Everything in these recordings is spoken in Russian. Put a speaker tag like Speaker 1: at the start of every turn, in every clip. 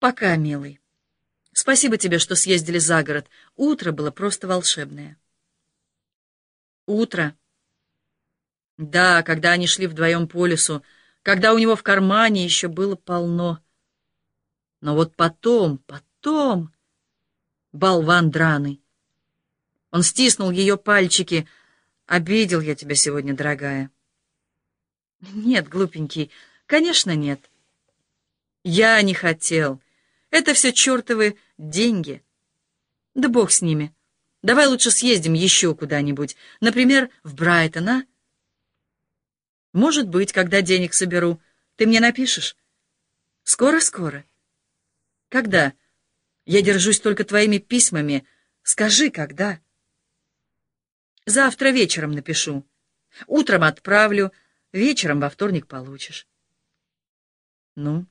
Speaker 1: Пока, милый. Спасибо тебе, что съездили за город. Утро было просто волшебное. Утро. Да, когда они шли вдвоем по лесу, когда у него в кармане еще было полно. Но вот потом, потом... Болван драный. Он стиснул ее пальчики. «Обидел я тебя сегодня, дорогая». «Нет, глупенький, конечно, нет». «Я не хотел. Это все чертовы деньги». «Да бог с ними. Давай лучше съездим еще куда-нибудь. Например, в Брайтон, а?» «Может быть, когда денег соберу. Ты мне напишешь?» «Скоро-скоро». «Когда?» «Я держусь только твоими письмами. Скажи, когда?» «Завтра вечером напишу. Утром отправлю, вечером во вторник получишь». «Ну?»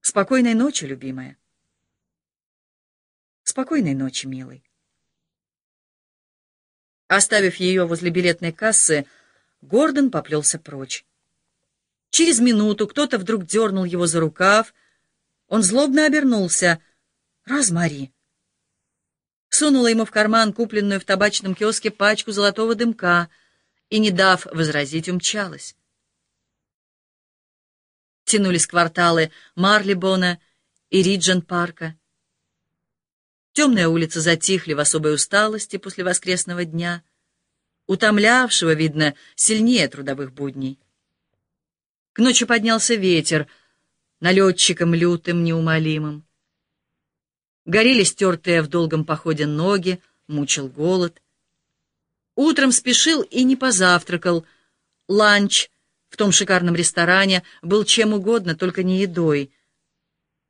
Speaker 1: Спокойной ночи, любимая. Спокойной ночи, милый. Оставив ее возле билетной кассы, Гордон поплелся прочь. Через минуту кто-то вдруг дернул его за рукав. Он злобно обернулся. «Розмари!» Сунула ему в карман купленную в табачном киоске пачку золотого дымка и, не дав возразить, умчалась тянулись кварталы Марлибона и Риджен-парка. Темные улицы затихли в особой усталости после воскресного дня, утомлявшего, видно, сильнее трудовых будней. К ночи поднялся ветер, налетчиком лютым, неумолимым. Горели стертые в долгом походе ноги, мучил голод. Утром спешил и не позавтракал. Ланч — в том шикарном ресторане был чем угодно, только не едой.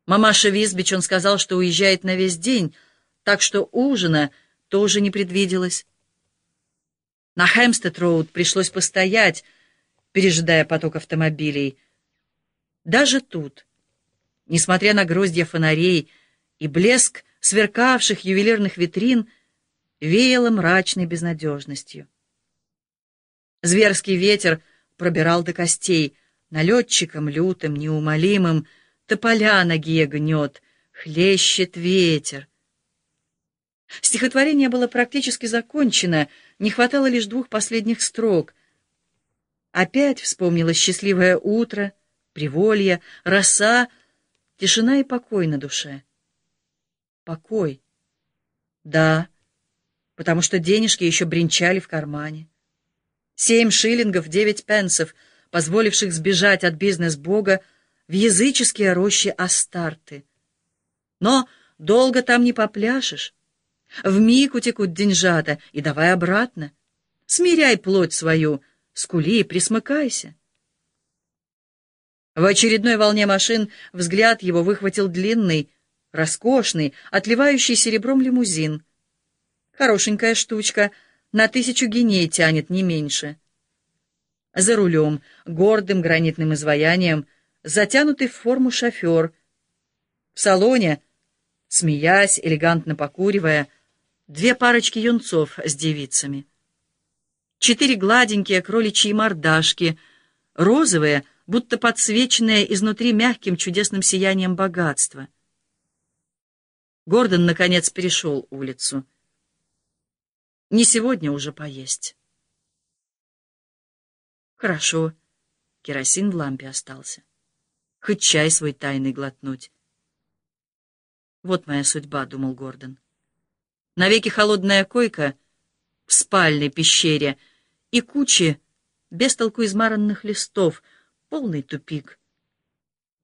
Speaker 1: Мамаша Визбич, он сказал, что уезжает на весь день, так что ужина тоже не предвиделось. На Хэмстед-роуд пришлось постоять, пережидая поток автомобилей. Даже тут, несмотря на гроздья фонарей и блеск сверкавших ювелирных витрин, веяло мрачной безнадежностью. Зверский ветер — пробирал до костей, налетчиком лютым, неумолимым, тополя ноги гнет, хлещет ветер. Стихотворение было практически закончено, не хватало лишь двух последних строк. Опять вспомнилось счастливое утро, приволье, роса, тишина и покой на душе. Покой. Да, потому что денежки еще бренчали в кармане. Семь шиллингов девять пенсов, позволивших сбежать от бизнес-бога в языческие рощи Астарты. Но долго там не попляшешь. Вмиг утекут деньжата, и давай обратно. Смиряй плоть свою, скули и присмыкайся. В очередной волне машин взгляд его выхватил длинный, роскошный, отливающий серебром лимузин. Хорошенькая штучка — на тысячу геней тянет, не меньше. За рулем, гордым гранитным изваянием, затянутый в форму шофер. В салоне, смеясь, элегантно покуривая, две парочки юнцов с девицами. Четыре гладенькие кроличьи мордашки, розовые, будто подсвеченные изнутри мягким чудесным сиянием богатства. Гордон, наконец, перешел улицу. Не сегодня уже поесть. Хорошо. Керосин в лампе остался. Хоть чай свой тайный глотнуть. Вот моя судьба, — думал Гордон. Навеки холодная койка в спальной пещере и кучи без толку измаранных листов, полный тупик.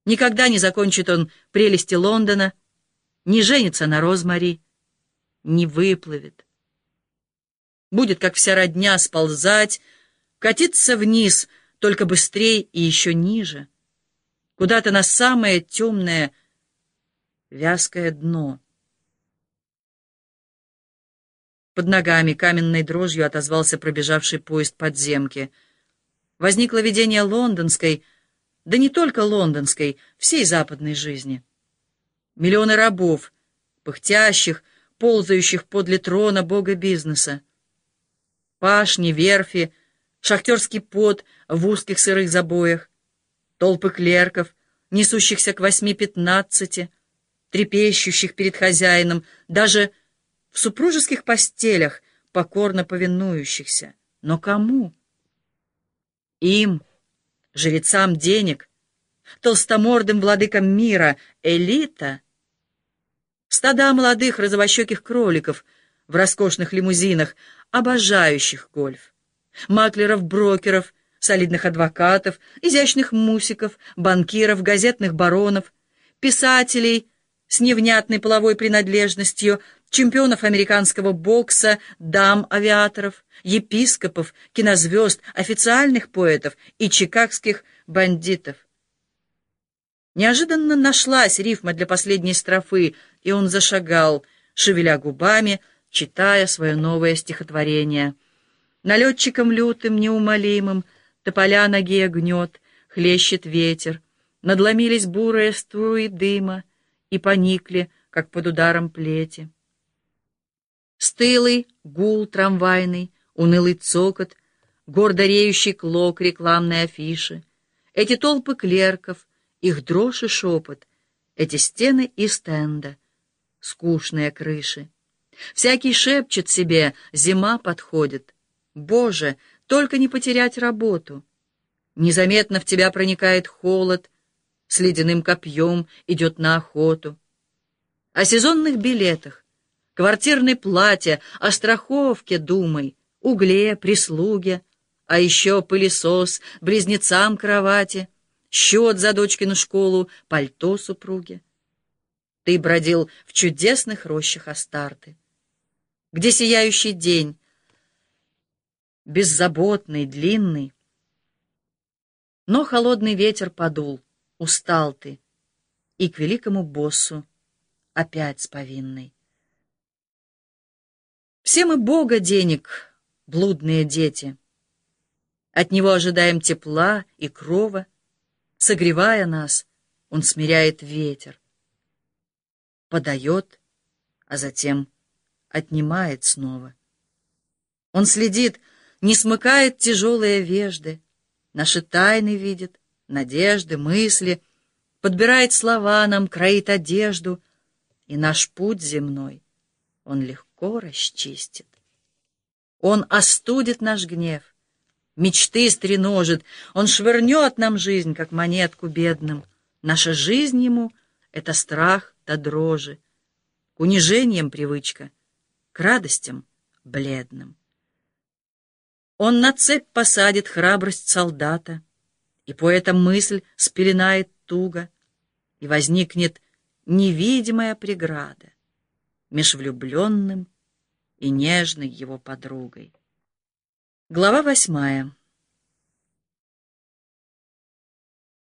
Speaker 1: Никогда не закончит он прелести Лондона, не женится на Розмари, не выплывет будет, как вся родня, сползать, катиться вниз, только быстрее и еще ниже, куда-то на самое темное, вязкое дно. Под ногами каменной дрожью отозвался пробежавший поезд подземки. Возникло видение лондонской, да не только лондонской, всей западной жизни. Миллионы рабов, пыхтящих, ползающих подле трона бога бизнеса пашни, верфи, шахтерский пот в узких сырых забоях, толпы клерков, несущихся к восьми-пятнадцати, трепещущих перед хозяином, даже в супружеских постелях, покорно повинующихся. Но кому? Им, жрецам денег, толстомордым владыкам мира, элита, стада молодых розовощеких кроликов в роскошных лимузинах, обожающих гольф, маклеров-брокеров, солидных адвокатов, изящных мусиков, банкиров, газетных баронов, писателей с невнятной половой принадлежностью, чемпионов американского бокса, дам-авиаторов, епископов, кинозвезд, официальных поэтов и чикагских бандитов. Неожиданно нашлась рифма для последней строфы, и он зашагал, шевеля губами, читая свое новое стихотворение. Налетчиком лютым, неумолимым, тополя ноги гнет, хлещет ветер, надломились бурые струи дыма и поникли, как под ударом плети. Стылый гул трамвайный, унылый цокот, гордо реющий клок рекламной афиши, эти толпы клерков, их дрожь и шепот, эти стены и стенда, скучные крыши. Всякий шепчет себе, зима подходит. Боже, только не потерять работу. Незаметно в тебя проникает холод, с ледяным копьем идет на охоту. О сезонных билетах, квартирной плате, о страховке думай, угле, прислуге, а еще пылесос, близнецам кровати, счет за дочкину школу, пальто супруги. Ты бродил в чудесных рощах Астарты, где сияющий день, беззаботный, длинный. Но холодный ветер подул, устал ты, и к великому боссу опять с повинной. Все мы Бога денег, блудные дети. От Него ожидаем тепла и крова. Согревая нас, Он смиряет ветер. Подает, а затем отнимает снова. Он следит, не смыкает тяжелые вежды, наши тайны видит, надежды, мысли, подбирает слова нам, кроит одежду, и наш путь земной он легко расчистит. Он остудит наш гнев, мечты стреножит, он швырнет нам жизнь, как монетку бедным. Наша жизнь ему — это страх до дрожи, к унижениям привычка, к радостям бледным. Он на цепь посадит храбрость солдата, и поэта мысль спеленает туго, и возникнет невидимая преграда меж влюбленным и нежной его подругой. Глава восьмая.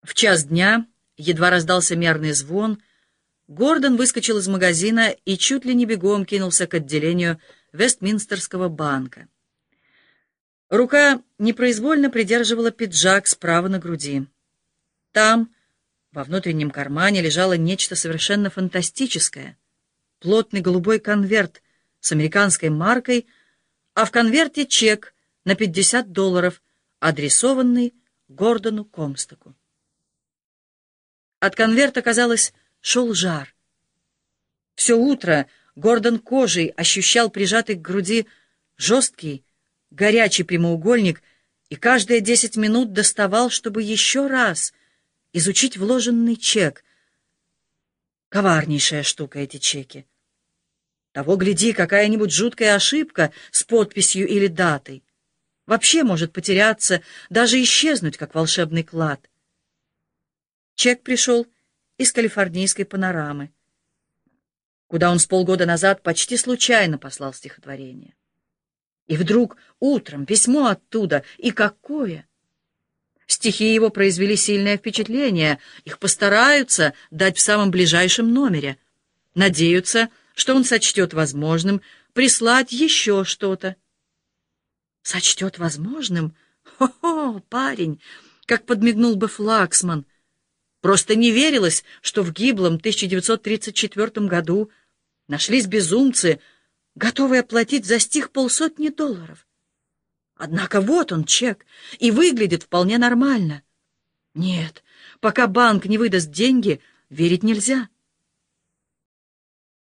Speaker 1: В час дня едва раздался мерный звон, Гордон выскочил из магазина и чуть ли не бегом кинулся к отделению Вестминстерского банка. Рука непроизвольно придерживала пиджак справа на груди. Там, во внутреннем кармане, лежало нечто совершенно фантастическое. Плотный голубой конверт с американской маркой, а в конверте чек на 50 долларов, адресованный Гордону Комстоку. От конверта, казалось, шел жар. Все утро Гордон кожей ощущал прижатый к груди жесткий, горячий прямоугольник и каждые десять минут доставал, чтобы еще раз изучить вложенный чек. Коварнейшая штука эти чеки. Того, гляди, какая-нибудь жуткая ошибка с подписью или датой. Вообще может потеряться, даже исчезнуть, как волшебный клад. Чек пришел из калифорнийской панорамы, куда он с полгода назад почти случайно послал стихотворение. И вдруг утром письмо оттуда, и какое! Стихи его произвели сильное впечатление, их постараются дать в самом ближайшем номере. Надеются, что он сочтет возможным прислать еще что-то. Сочтет возможным? Хо-хо, парень, как подмигнул бы Флаксман. Просто не верилось, что в гиблом 1934 году нашлись безумцы, готовый оплатить за стих полсотни долларов. Однако вот он, чек, и выглядит вполне нормально. Нет, пока банк не выдаст деньги, верить нельзя.